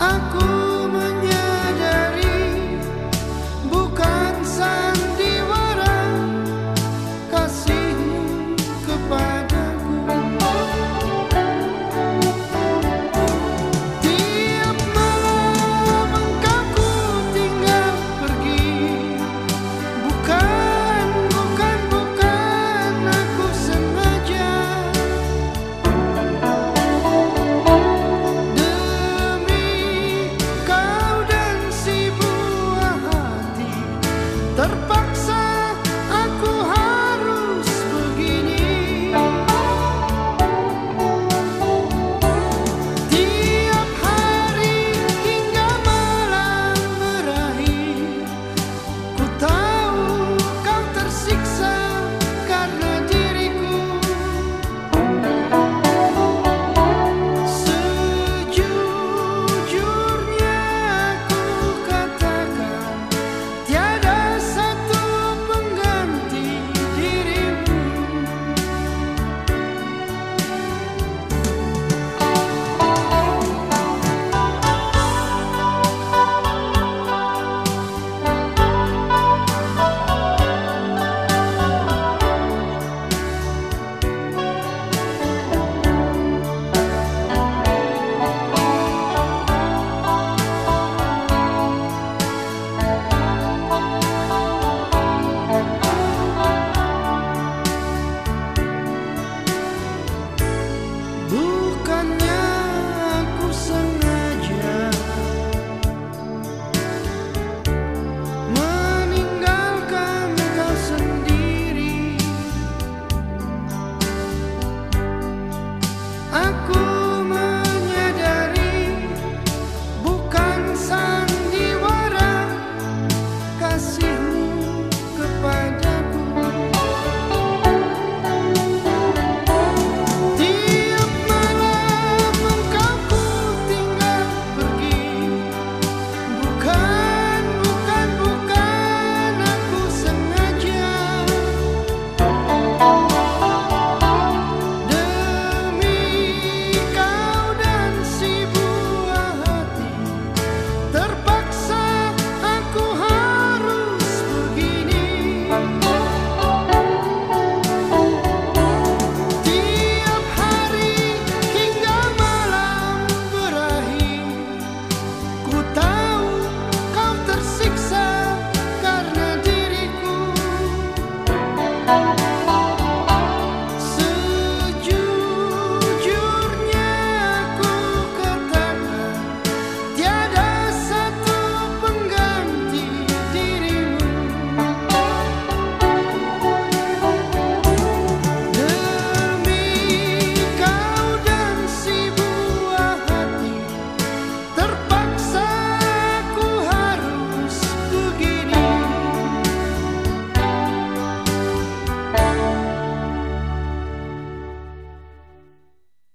Agora see